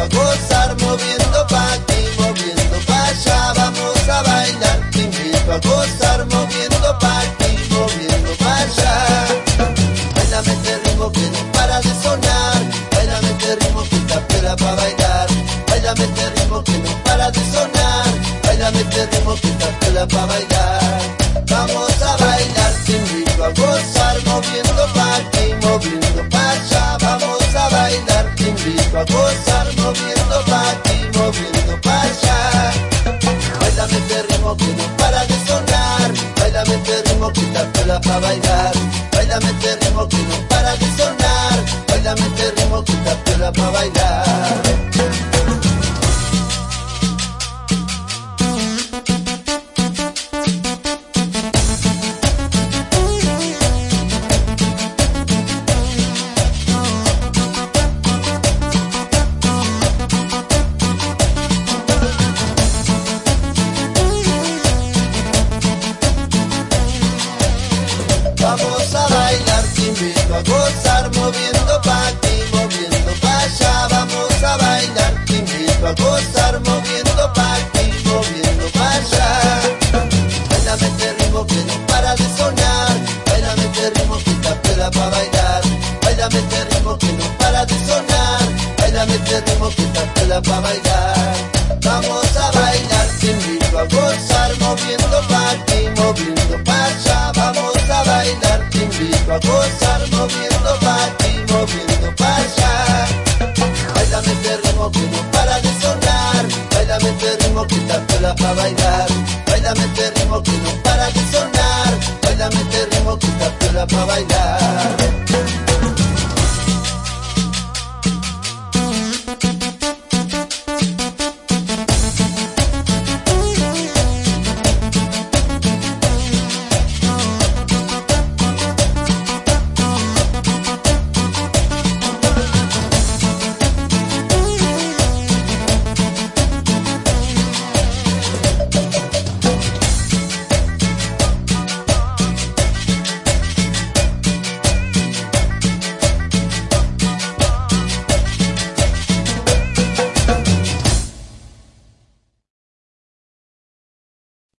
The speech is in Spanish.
a gozar moviendo pa' aquí, moviendo pa' allá, vamos a bailar. Te invito a gozar moviendo pa' aquí, moviendo pa' allá. Bailame este ritmo que no para de sonar, bailame este ritmo que te apela pa' bailar. Bailame este ritmo que no para de sonar, bailame este ritmo que te apela pa' bailar. Vamos a bailar, te invito a gozar moviendo pa' aquí, moviendo pa' allá, vamos a bailar. Te invito a gozar. Está pela pa' bailar. Bailame este ritmo que no para de sonar, bailame este ritmo pela pa' bailar. Moviendo pa' aquí, moviendo pa' allá. Bailame este ritmo que no para de sonar, bailame este ritmo que está pela pa' bailar. Bailame este ritmo que no para de sonar, bailame este ritmo que está pela pa' bailar. Vamos a bailar, te invito a gozar, moviendo pa' aquí, moviendo pa' allá. Vamos a bailar, te invito a gozar, moviendo pa' aquí, moviendo pa' allá. Bailame este ritmo que no para de ritmo que está pela pa' bailar. Bailame este ritmo que no para de sonar, bailame este ritmo que está pela pa' bailar.